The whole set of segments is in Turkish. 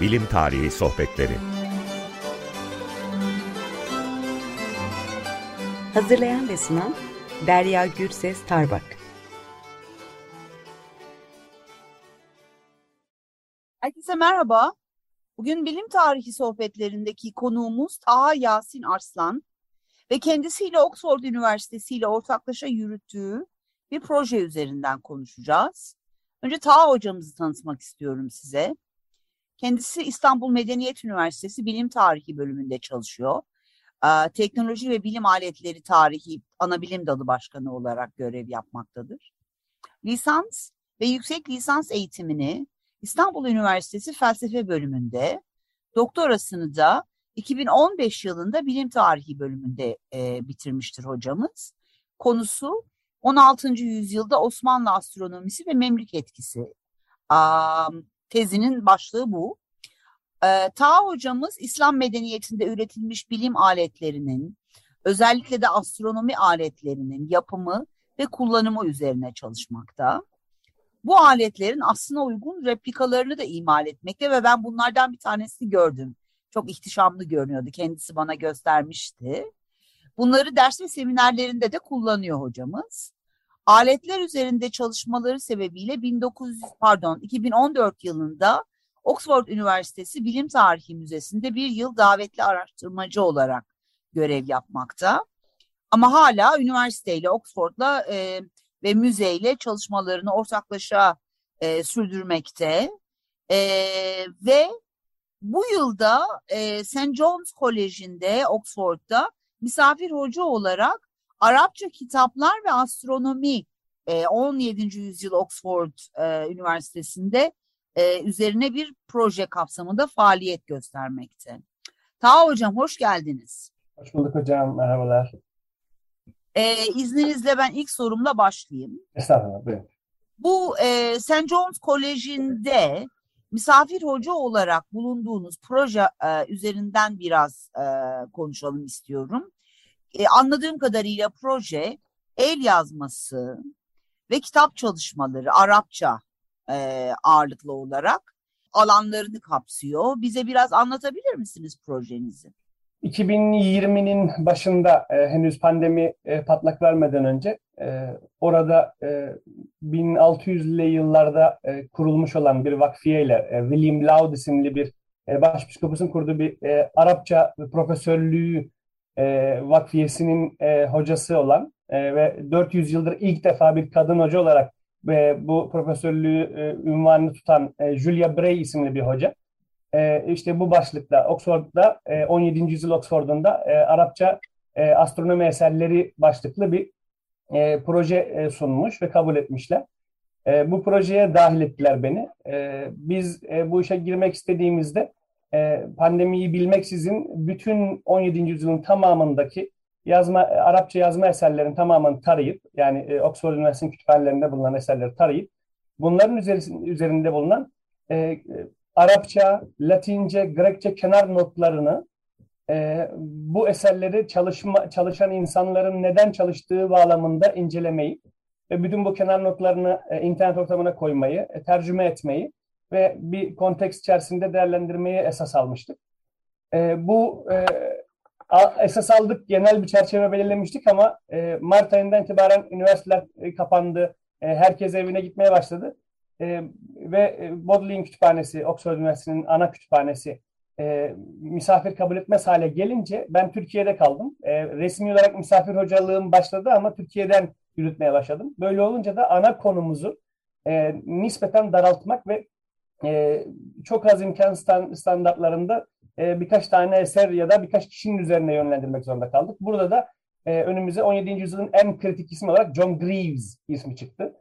Bilim Tarihi Sohbetleri Hazırlayan ve sunan Derya Gürses Tarbak Herkese merhaba. Bugün bilim tarihi sohbetlerindeki konuğumuz Taha Yasin Arslan ve kendisiyle Oxford Üniversitesi ile ortaklaşa yürüttüğü bir proje üzerinden konuşacağız. Önce Taha hocamızı tanıtmak istiyorum size. Kendisi İstanbul Medeniyet Üniversitesi Bilim Tarihi bölümünde çalışıyor. Teknoloji ve Bilim Aletleri Tarihi ana bilim dalı başkanı olarak görev yapmaktadır. Lisans ve yüksek lisans eğitimini İstanbul Üniversitesi Felsefe bölümünde, doktorasını da 2015 yılında Bilim Tarihi bölümünde e, bitirmiştir hocamız. Konusu 16. yüzyılda Osmanlı astronomisi ve Memlük etkisi. Um, tezinin başlığı bu. Ee, Ta hocamız İslam medeniyetinde üretilmiş bilim aletlerinin, özellikle de astronomi aletlerinin yapımı ve kullanımı üzerine çalışmakta. Bu aletlerin aslına uygun replikalarını da imal etmekte ve ben bunlardan bir tanesini gördüm. Çok ihtişamlı görünüyordu. Kendisi bana göstermişti. Bunları ders ve seminerlerinde de kullanıyor hocamız. Aletler üzerinde çalışmaları sebebiyle 1900 pardon 2014 yılında Oxford Üniversitesi Bilim Tarihi Müzesi'nde bir yıl davetli araştırmacı olarak görev yapmakta. Ama hala üniversiteyle, Oxford'la e, ve müzeyle çalışmalarını ortaklaşa e, sürdürmekte. E, ve bu yılda e, St. John's Koleji'nde, Oxford'da misafir hoca olarak Arapça kitaplar ve astronomi e, 17. yüzyıl Oxford e, Üniversitesi'nde e, üzerine bir proje kapsamında faaliyet göstermekte. Ta hocam hoş geldiniz. Hoş bulduk hocam, merhabalar. E, izninizle ben ilk sorumla başlayayım. Estağfurullah, buyurun. Bu e, St. John's Koleji'nde misafir hoca olarak bulunduğunuz proje e, üzerinden biraz e, konuşalım istiyorum. E, anladığım kadarıyla proje el yazması ve kitap çalışmaları Arapça e, ağırlıklı olarak alanlarını kapsıyor. Bize biraz anlatabilir misiniz projenizi? 2020'nin başında e, henüz pandemi e, patlak vermeden önce e, orada e, 1600'lü yıllarda e, kurulmuş olan bir vakfiyeyle e, William Laud isimli bir e, başpiskopusun kurduğu bir e, Arapça profesörlüğü e, vakfiyesinin e, hocası olan e, ve 400 yıldır ilk defa bir kadın hoca olarak ve bu profesörlüğü e, ünvanını tutan e, Julia Bray isimli bir hoca. E, işte bu başlıkta Oxford'da e, 17. yüzyıl Oxford'unda e, Arapça e, astronomi eserleri başlıklı bir e, proje e, sunmuş ve kabul etmişler. E, bu projeye dahil ettiler beni. E, biz e, bu işe girmek istediğimizde e, pandemiyi bilmeksizin bütün 17. yüzyılın tamamındaki yazma Arapça yazma eserlerin tamamını tarayıp yani e, Oxford Üniversitesi'nin kütüphanelerinde bulunan eserleri tarayıp bunların üzerinde bulunan e, e, Arapça, Latince, Grekçe kenar notlarını e, bu eserleri çalışma çalışan insanların neden çalıştığı bağlamında incelemeyi ve bütün bu kenar notlarını e, internet ortamına koymayı, e, tercüme etmeyi ve bir konteks içerisinde değerlendirmeyi esas almıştık. E, bu e, esas aldık, genel bir çerçeve belirlemiştik ama e, Mart ayından itibaren üniversiteler e, kapandı, e, herkes evine gitmeye başladı. E, ve e, Bodleian Kütüphanesi, Oxford Üniversitesi'nin ana kütüphanesi e, misafir kabul etmez hale gelince ben Türkiye'de kaldım. E, resmi olarak misafir hocalığım başladı ama Türkiye'den yürütmeye başladım. Böyle olunca da ana konumuzu e, nispeten daraltmak ve e, çok az imkan standartlarında e, birkaç tane eser ya da birkaç kişinin üzerine yönlendirmek zorunda kaldık. Burada da e, önümüze 17. yüzyılın en kritik ismi olarak John Greaves ismi çıktı.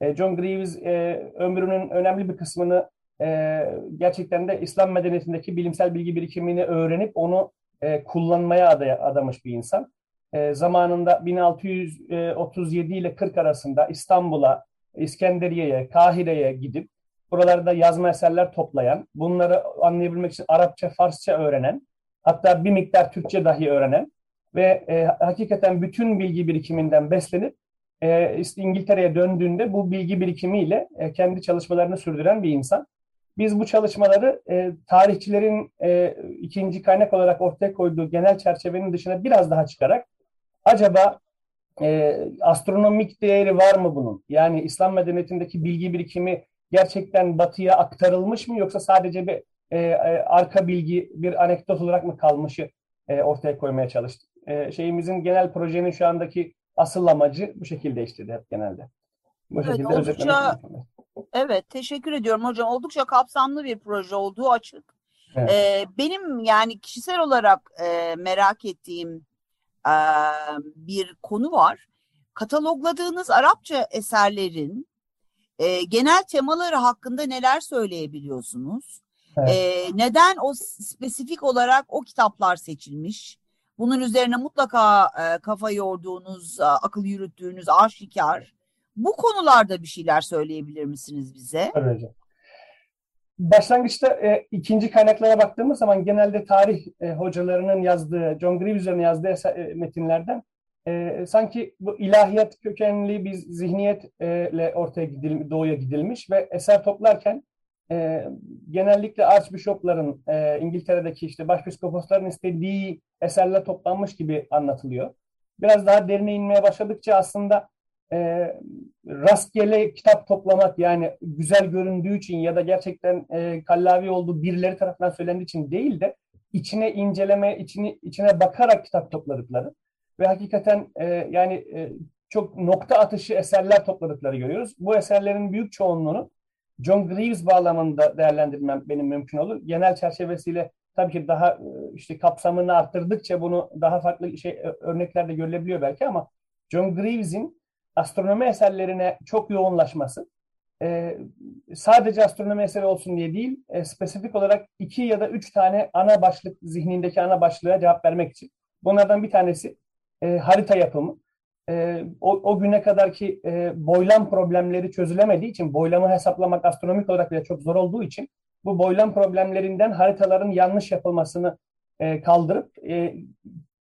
E, John Greaves e, ömrünün önemli bir kısmını e, gerçekten de İslam medeniyetindeki bilimsel bilgi birikimini öğrenip onu e, kullanmaya adaya, adamış bir insan. E, zamanında 1637 ile 40 arasında İstanbul'a, İskenderiye'ye, Kahire'ye gidip buralarda yazma eserler toplayan, bunları anlayabilmek için Arapça, Farsça öğrenen, hatta bir miktar Türkçe dahi öğrenen ve e, hakikaten bütün bilgi birikiminden beslenip e, İngiltere'ye döndüğünde bu bilgi birikimiyle e, kendi çalışmalarını sürdüren bir insan. Biz bu çalışmaları e, tarihçilerin e, ikinci kaynak olarak ortaya koyduğu genel çerçevenin dışına biraz daha çıkarak acaba e, astronomik değeri var mı bunun? Yani İslam medeniyetindeki bilgi birikimi gerçekten batıya aktarılmış mı yoksa sadece bir e, e, arka bilgi, bir anekdot olarak mı kalmışı e, ortaya koymaya çalıştık. E, şeyimizin genel projenin şu andaki asıl amacı bu şekilde işledi hep genelde. Bu evet, şekilde oldukça, evet teşekkür ediyorum hocam. Oldukça kapsamlı bir proje olduğu açık. Evet. Ee, benim yani kişisel olarak e, merak ettiğim e, bir konu var. Katalogladığınız Arapça eserlerin e, genel temaları hakkında neler söyleyebiliyorsunuz? Evet. E, neden o spesifik olarak o kitaplar seçilmiş? Bunun üzerine mutlaka e, kafa yorduğunuz, akıl yürüttüğünüz aşikar. Bu konularda bir şeyler söyleyebilir misiniz bize? Tabii hocam. Başlangıçta e, ikinci kaynaklara baktığımız zaman genelde tarih e, hocalarının yazdığı, John Greaves'in yazdığı e, metinlerden e, sanki bu ilahiyat kökenli bir zihniyetle ortaya gidil, doğuya gidilmiş ve eser toplarken e, genellikle archbishopların, e, İngiltere'deki işte başpiskoposların istediği eserler toplanmış gibi anlatılıyor. Biraz daha derine inmeye başladıkça aslında e, rastgele kitap toplamak yani güzel göründüğü için ya da gerçekten e, kallavi olduğu birileri tarafından söylendiği için değil de içine inceleme, içini, içine bakarak kitap topladıkları ve hakikaten e, yani e, çok nokta atışı eserler topladıkları görüyoruz. Bu eserlerin büyük çoğunluğunu John Greaves bağlamında değerlendirmem benim mümkün olur. Genel çerçevesiyle tabii ki daha e, işte kapsamını arttırdıkça bunu daha farklı şey e, örneklerde görülebiliyor belki ama John Greaves'in astronomi eserlerine çok yoğunlaşması e, sadece astronomi eseri olsun diye değil, e, spesifik olarak iki ya da üç tane ana başlık zihnindeki ana başlığa cevap vermek için. Bunlardan bir tanesi e, harita yapımı. E, o, o güne kadarki e, boylam problemleri çözülemediği için, boylamı hesaplamak astronomik olarak bile çok zor olduğu için bu boylam problemlerinden haritaların yanlış yapılmasını e, kaldırıp e,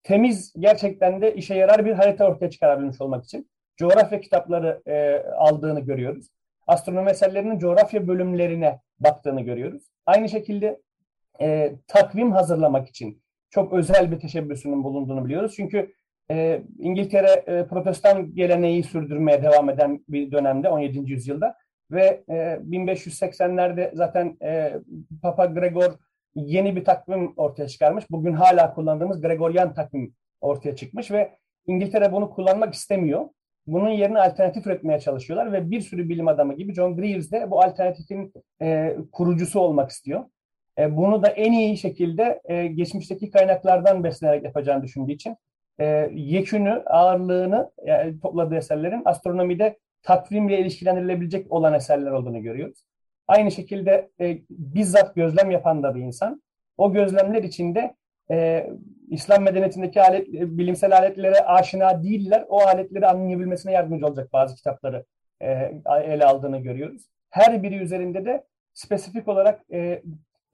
temiz gerçekten de işe yarar bir harita ortaya çıkarabilmiş olmak için coğrafya kitapları e, aldığını görüyoruz. Astronomi eserlerinin coğrafya bölümlerine baktığını görüyoruz. Aynı şekilde e, takvim hazırlamak için çok özel bir teşebbüsünün bulunduğunu biliyoruz. Çünkü e, İngiltere e, protestan geleneği sürdürmeye devam eden bir dönemde 17. yüzyılda ve e, 1580'lerde zaten e, Papa Gregor yeni bir takvim ortaya çıkarmış. Bugün hala kullandığımız Gregorian takvim ortaya çıkmış ve İngiltere bunu kullanmak istemiyor. Bunun yerine alternatif üretmeye çalışıyorlar ve bir sürü bilim adamı gibi John Greaves de bu alternatifin e, kurucusu olmak istiyor. E, bunu da en iyi şekilde e, geçmişteki kaynaklardan beslenerek yapacağını düşündüğü için e, yekünü, ağırlığını yani topladığı eserlerin astronomide takvimle ilişkilendirilebilecek olan eserler olduğunu görüyoruz. Aynı şekilde e, bizzat gözlem yapan da bir insan. O gözlemler içinde e, İslam medeniyetindeki alet, bilimsel aletlere aşina değiller. O aletleri anlayabilmesine yardımcı olacak bazı kitapları e, ele aldığını görüyoruz. Her biri üzerinde de spesifik olarak e,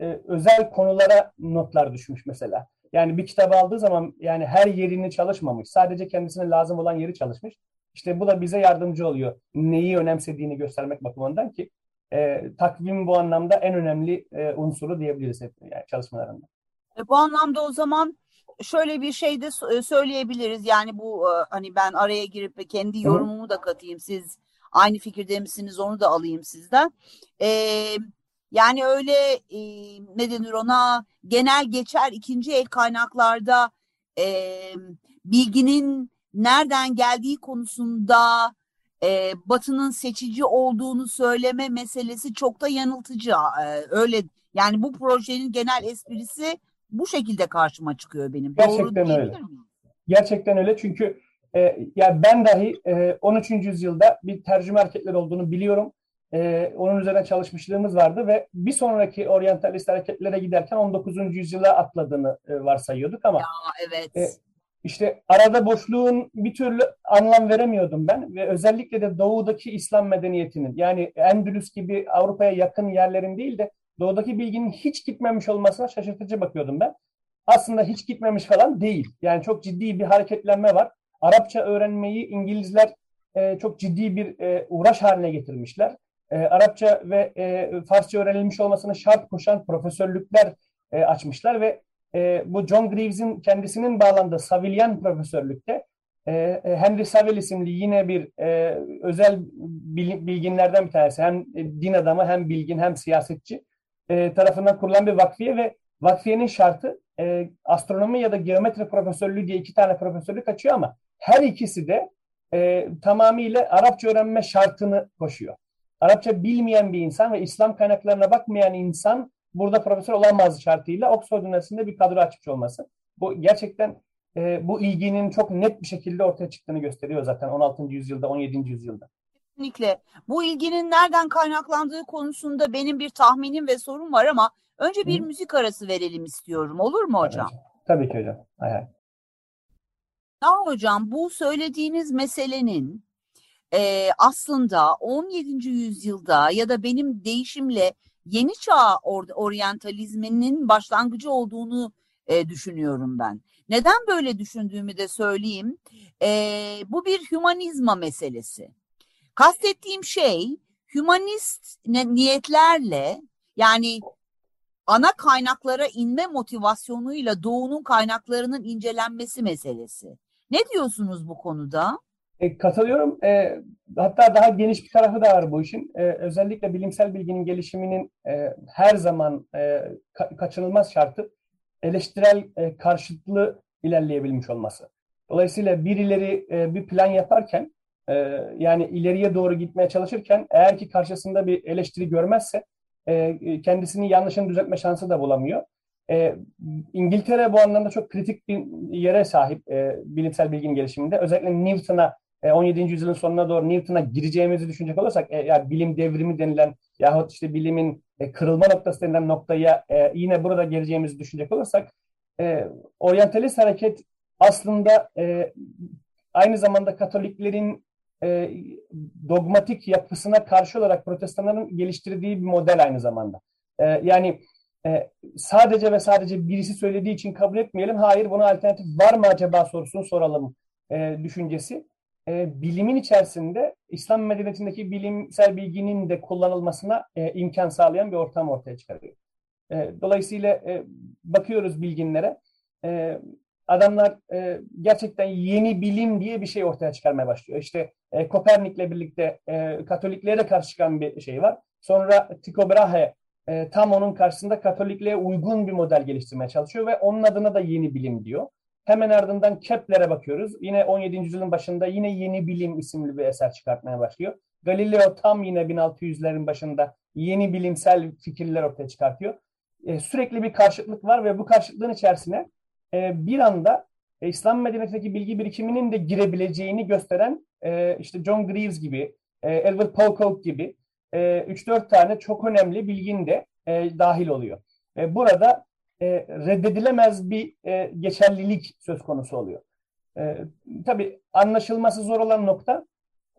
e, özel konulara notlar düşmüş mesela. Yani bir kitabı aldığı zaman yani her yerini çalışmamış. Sadece kendisine lazım olan yeri çalışmış. İşte bu da bize yardımcı oluyor. Neyi önemsediğini göstermek bakımından ki e, takvim bu anlamda en önemli e, unsuru diyebiliriz hep yani çalışmalarında. E, bu anlamda o zaman şöyle bir şey de e, söyleyebiliriz. Yani bu e, hani ben araya girip kendi yorumumu da katayım. Siz aynı fikirde misiniz onu da alayım sizden. Ee, yani öyle e, ne denir ona genel geçer ikinci el kaynaklarda e, bilginin nereden geldiği konusunda e, Batı'nın seçici olduğunu söyleme meselesi çok da yanıltıcı. E, öyle yani bu projenin genel esprisi bu şekilde karşıma çıkıyor benim. Gerçekten Doğru öyle. Gerçekten öyle çünkü e, ya ben dahi e, 13. yüzyılda bir tercüme hareketleri olduğunu biliyorum. E, onun üzerine çalışmışlığımız vardı ve bir sonraki oryantalist hareketlere giderken 19. yüzyıla atladığını e, varsayıyorduk ama ya, evet. E, işte arada boşluğun bir türlü anlam veremiyordum ben ve özellikle de doğudaki İslam medeniyetinin yani Endülüs gibi Avrupa'ya yakın yerlerin değil de doğudaki bilginin hiç gitmemiş olmasına şaşırtıcı bakıyordum ben. Aslında hiç gitmemiş falan değil. Yani çok ciddi bir hareketlenme var. Arapça öğrenmeyi İngilizler e, çok ciddi bir e, uğraş haline getirmişler. E, Arapça ve e, Farsça öğrenilmiş olmasını şart koşan profesörlükler e, açmışlar ve e, bu John Greaves'in kendisinin bağlandığı Savilyan profesörlükte e, e, Henry Saville isimli yine bir e, özel bilginlerden bir tanesi. Hem din adamı hem bilgin hem siyasetçi e, tarafından kurulan bir vakfiye ve vakfiyenin şartı e, astronomi ya da geometri profesörlüğü diye iki tane profesörlük açıyor ama her ikisi de e, tamamıyla Arapça öğrenme şartını koşuyor. Arapça bilmeyen bir insan ve İslam kaynaklarına bakmayan insan burada profesör olamaz şartıyla Oxford Üniversitesi'nde bir kadro açmış olması. Bu gerçekten e, bu ilginin çok net bir şekilde ortaya çıktığını gösteriyor zaten 16. yüzyılda, 17. yüzyılda. Kesinlikle. Bu ilginin nereden kaynaklandığı konusunda benim bir tahminim ve sorum var ama önce bir Hı. müzik arası verelim istiyorum. Olur mu hocam? Tabii, ki hocam. Hay hay. Ya hocam bu söylediğiniz meselenin e, aslında 17. yüzyılda ya da benim değişimle yeni çağ or oryantalizminin başlangıcı olduğunu e, düşünüyorum ben. Neden böyle düşündüğümü de söyleyeyim. E, bu bir hümanizma meselesi. Kastettiğim şey hümanist niyetlerle yani ana kaynaklara inme motivasyonuyla doğunun kaynaklarının incelenmesi meselesi. Ne diyorsunuz bu konuda? E, katılıyorum. E, hatta daha geniş bir tarafı da var bu işin. E, özellikle bilimsel bilginin gelişiminin e, her zaman e, ka- kaçınılmaz şartı eleştirel e, karşıtlı ilerleyebilmiş olması. Dolayısıyla birileri e, bir plan yaparken e, yani ileriye doğru gitmeye çalışırken eğer ki karşısında bir eleştiri görmezse e, kendisini yanlışını düzeltme şansı da bulamıyor. E, İngiltere bu anlamda çok kritik bir yere sahip e, bilimsel bilginin gelişiminde. Özellikle Newton'a e, 17. yüzyılın sonuna doğru Newton'a gireceğimizi düşünecek olursak e, yani bilim devrimi denilen yahut işte bilimin e, kırılma noktası denilen noktaya e, yine burada geleceğimizi düşünecek olursak e, oryantalist hareket aslında e, aynı zamanda Katoliklerin e, dogmatik yapısına karşı olarak protestanların geliştirdiği bir model aynı zamanda. E, yani e, sadece ve sadece birisi söylediği için kabul etmeyelim. Hayır buna alternatif var mı acaba sorusunu soralım e, düşüncesi. E, bilimin içerisinde İslam medeniyetindeki bilimsel bilginin de kullanılmasına e, imkan sağlayan bir ortam ortaya çıkarıyor. E, dolayısıyla e, bakıyoruz bilginlere. E, adamlar e, gerçekten yeni bilim diye bir şey ortaya çıkarmaya başlıyor. İşte e, Kopernik'le birlikte e, Katoliklere karşı çıkan bir şey var. Sonra Tycho Brahe e, tam onun karşısında Katolikliğe uygun bir model geliştirmeye çalışıyor ve onun adına da yeni bilim diyor. Hemen ardından Kepler'e bakıyoruz. Yine 17. yüzyılın başında yine Yeni Bilim isimli bir eser çıkartmaya başlıyor. Galileo tam yine 1600'lerin başında yeni bilimsel fikirler ortaya çıkartıyor. E, sürekli bir karşıtlık var ve bu karşıtlığın içerisine e, bir anda e, İslam medeniyetindeki bilgi birikiminin de girebileceğini gösteren e, işte John Greaves gibi, e, Edward Pocock gibi e, 3-4 tane çok önemli bilgin de e, dahil oluyor. E, burada e, reddedilemez bir e, geçerlilik söz konusu oluyor. E, tabii anlaşılması zor olan nokta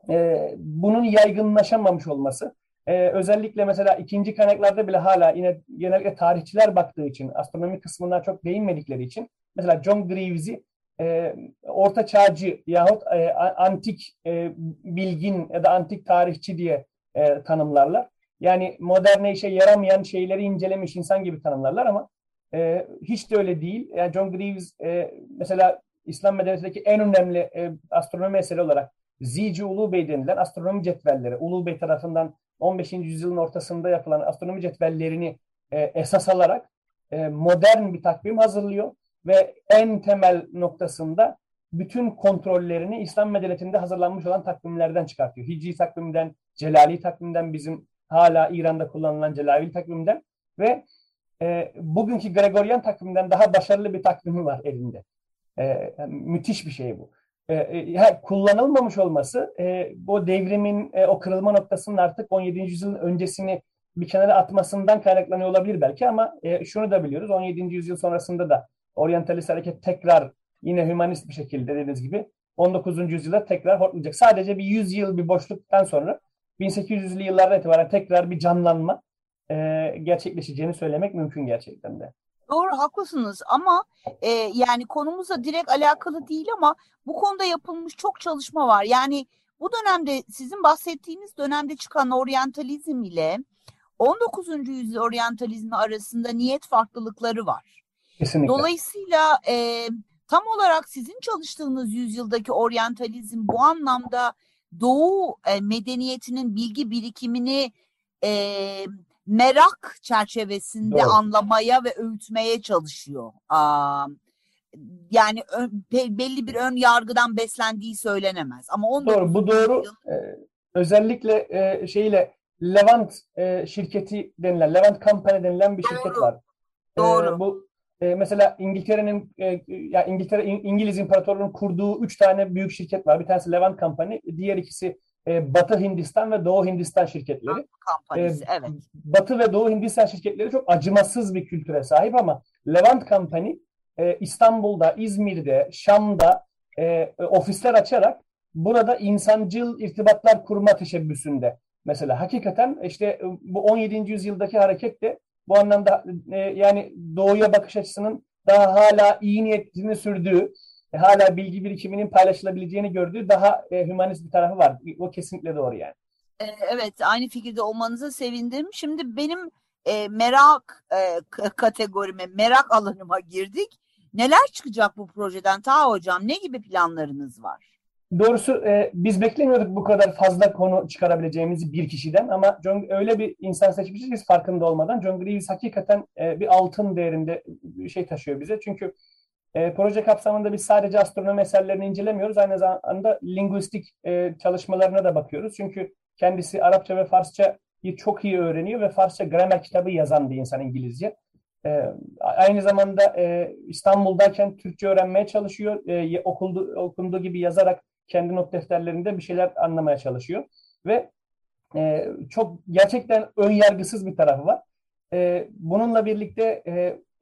e, bunun yaygınlaşamamış olması. E, özellikle mesela ikinci kaynaklarda bile hala yine genellikle tarihçiler baktığı için, astronomi kısmına çok değinmedikleri için mesela John Greaves'i e, orta çağcı yahut e, antik e, bilgin ya da antik tarihçi diye e, tanımlarlar. Yani moderne işe yaramayan şeyleri incelemiş insan gibi tanımlarlar ama e, hiç de öyle değil. Yani John Greaves e, mesela İslam medeniyetindeki en önemli e, astronomi eseri olarak Zici Ulu Bey denilen astronomi cetvelleri, Ulu Bey tarafından 15. yüzyılın ortasında yapılan astronomi cetvellerini e, esas alarak e, modern bir takvim hazırlıyor ve en temel noktasında bütün kontrollerini İslam medeniyetinde hazırlanmış olan takvimlerden çıkartıyor. Hicri takvimden, Celali takvimden, bizim hala İran'da kullanılan Celali takvimden ve e, bugünkü Gregorian takvimden daha başarılı bir takvimi var elinde. E, müthiş bir şey bu. E, e, kullanılmamış olması e, bu devrimin e, o kırılma noktasının artık 17. yüzyılın öncesini bir kenara atmasından kaynaklanıyor olabilir belki ama e, şunu da biliyoruz 17. yüzyıl sonrasında da oryantalist hareket tekrar yine hümanist bir şekilde dediğiniz gibi 19. yüzyılda tekrar hortlayacak. Sadece bir 100 yıl bir boşluktan sonra 1800'lü yıllardan itibaren tekrar bir canlanma e, gerçekleşeceğini söylemek mümkün gerçekten de. Doğru haklısınız ama e, yani konumuzla direkt alakalı değil ama bu konuda yapılmış çok çalışma var. Yani Bu dönemde sizin bahsettiğiniz dönemde çıkan oryantalizm ile 19. yüzyıl oryantalizmi arasında niyet farklılıkları var. Kesinlikle. Dolayısıyla e, tam olarak sizin çalıştığınız yüzyıldaki oryantalizm bu anlamda Doğu e, medeniyetinin bilgi birikimini e, merak çerçevesinde Doğru. anlamaya ve öğütmeye çalışıyor. Aa, yani be- belli bir ön yargıdan beslendiği söylenemez. Ama 19. Doğru, bu doğru. yüzyıl- Ee, özellikle e, şeyle Levant e, şirketi denilen, Levant Company denilen bir şirket Doğru. var. Ee, Doğru. bu e, mesela İngiltere'nin e, ya İngiltere İng- İngiliz İmparatorluğu'nun kurduğu üç tane büyük şirket var. Bir tanesi Levant Company, diğer ikisi e, Batı Hindistan ve Doğu Hindistan şirketleri. E, evet. Batı ve Doğu Hindistan şirketleri çok acımasız bir kültüre sahip ama Levant Company e, İstanbul'da, İzmir'de, Şam'da e, ofisler açarak burada insancıl irtibatlar kurma teşebbüsünde. Mesela hakikaten işte e, bu 17. yüzyıldaki hareket de bu anlamda e, yani doğuya bakış açısının daha hala iyi niyetini sürdüğü, e, hala bilgi birikiminin paylaşılabileceğini gördüğü daha e, hümanist bir tarafı var. O kesinlikle doğru yani. Ee, Evet, aynı fikirde olmanıza sevindim. Şimdi benim e, merak e, kategorime, merak alanıma girdik. Neler çıkacak bu projeden Ta hocam? Ne gibi planlarınız var? Doğrusu e, biz beklemiyorduk bu kadar fazla konu çıkarabileceğimizi bir kişiden ama John, öyle bir insan seçmişiz ki farkında olmadan. John Greaves hakikaten e, bir altın değerinde bir şey taşıyor bize. Çünkü e, proje kapsamında biz sadece astronomi eserlerini incelemiyoruz. Aynı zamanda linguistik e, çalışmalarına da bakıyoruz. Çünkü kendisi Arapça ve Farsçayı çok iyi öğreniyor ve Farsça gramer kitabı yazan bir insan İngilizce. E, aynı zamanda e, İstanbul'dayken Türkçe öğrenmeye çalışıyor. E, okuldu, okunduğu gibi yazarak kendi not defterlerinde bir şeyler anlamaya çalışıyor. Ve e, çok gerçekten ön yargısız bir tarafı var. E, bununla birlikte e,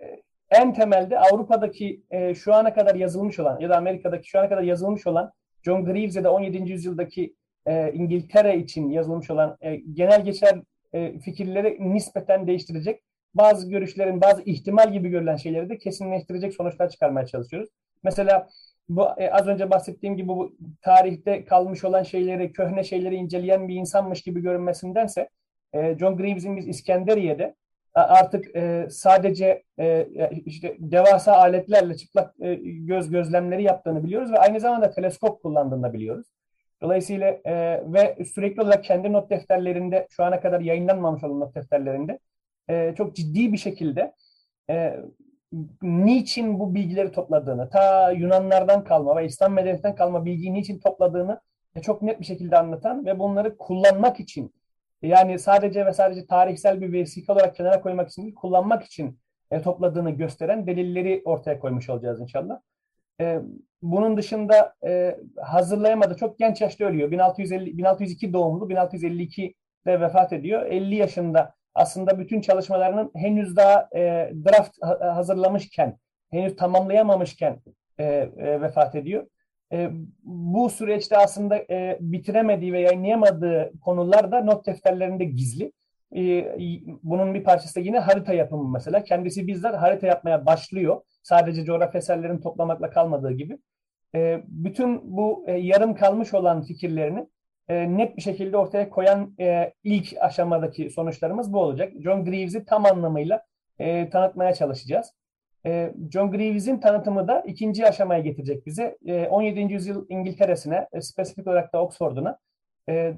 e, en temelde Avrupa'daki e, şu ana kadar yazılmış olan ya da Amerika'daki şu ana kadar yazılmış olan John Greaves ya da 17. yüzyıldaki e, İngiltere için yazılmış olan e, genel geçer e, fikirleri nispeten değiştirecek bazı görüşlerin, bazı ihtimal gibi görülen şeyleri de kesinleştirecek sonuçlar çıkarmaya çalışıyoruz. Mesela bu e, az önce bahsettiğim gibi bu tarihte kalmış olan şeyleri, köhne şeyleri inceleyen bir insanmış gibi görünmesindense e, John Greaves'in biz İskenderiye'de artık e, sadece e, işte devasa aletlerle çıplak e, göz gözlemleri yaptığını biliyoruz ve aynı zamanda teleskop kullandığını da biliyoruz. Dolayısıyla e, ve sürekli olarak kendi not defterlerinde şu ana kadar yayınlanmamış olan not defterlerinde e, çok ciddi bir şekilde e, niçin bu bilgileri topladığını, ta Yunanlardan kalma ve İslam medeniyetinden kalma bilgiyi niçin topladığını e, çok net bir şekilde anlatan ve bunları kullanmak için yani sadece ve sadece tarihsel bir vesika olarak kenara koymak için değil, kullanmak için e, topladığını gösteren delilleri ortaya koymuş olacağız inşallah. E, bunun dışında e, hazırlayamadı. Çok genç yaşta ölüyor. 1650, 1602 doğumlu, 1652'de vefat ediyor. 50 yaşında aslında bütün çalışmalarının henüz daha e, draft ha- hazırlamışken, henüz tamamlayamamışken e, e, vefat ediyor. E, bu süreçte aslında e, bitiremediği ve yayınlayamadığı konular da not defterlerinde gizli. E, bunun bir parçası da yine harita yapımı mesela. Kendisi bizzat harita yapmaya başlıyor. Sadece coğrafya eserlerini toplamakla kalmadığı gibi. E, bütün bu e, yarım kalmış olan fikirlerini e, net bir şekilde ortaya koyan e, ilk aşamadaki sonuçlarımız bu olacak. John Greaves'i tam anlamıyla e, tanıtmaya çalışacağız. E, John Greaves'in tanıtımı da ikinci aşamaya getirecek bize. E, 17. yüzyıl İngiltere'sine, e, spesifik olarak da Oxford'una e,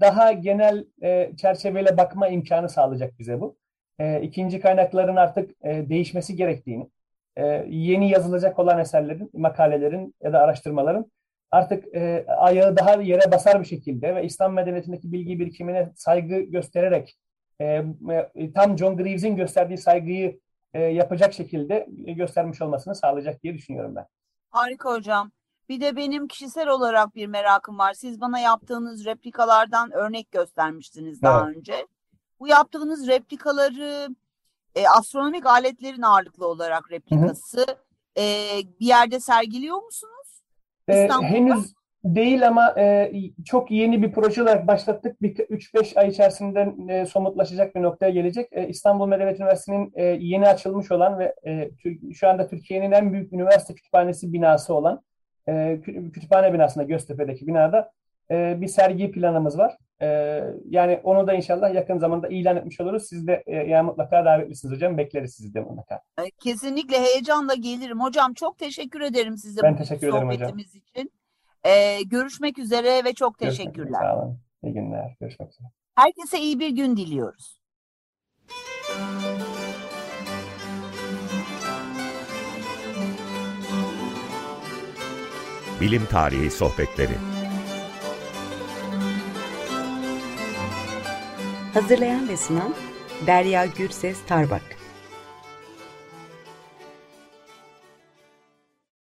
daha genel e, çerçeveyle bakma imkanı sağlayacak bize bu. E, ikinci kaynakların artık e, değişmesi gerektiğini, e, yeni yazılacak olan eserlerin, makalelerin ya da araştırmaların artık ayağı daha yere basar bir şekilde ve İslam medeniyetindeki bilgi birikimine saygı göstererek tam John Greaves'in gösterdiği saygıyı yapacak şekilde e, göstermiş olmasını sağlayacak diye düşünüyorum ben. Harika hocam. Bir de benim kişisel olarak bir merakım var. Siz bana yaptığınız replikalardan örnek göstermiştiniz daha önce. Bu yaptığınız replikaları e, astronomik aletlerin ağırlıklı olarak replikası e, bir yerde sergiliyor musunuz? E, İstanbul'da? henüz değil ama e, çok yeni bir proje olarak başlattık. Bir 3-5 ay içerisinde e, somutlaşacak bir noktaya gelecek. E, İstanbul Medeniyet Üniversitesi'nin e, yeni açılmış olan ve e, şu anda Türkiye'nin en büyük üniversite kütüphanesi binası olan e, kü- kütüphane binasında Göztepe'deki binada e, bir sergi planımız var. E, yani onu da inşallah yakın zamanda ilan etmiş oluruz. Siz de e, yani mutlaka davetlisiniz hocam. Bekleriz sizi de mutlaka. Kesinlikle heyecanla gelirim. Hocam çok teşekkür ederim size Ben bu teşekkür ederim hocam. sohbetimiz için. E, görüşmek üzere ve çok Görüşmek üzere. teşekkürler. Sağ olun. İyi günler. Görüşmek üzere. Herkese iyi bir gün diliyoruz. Bilim Tarihi Sohbetleri Hazırlayan ve sunan Derya Gürses Tarbak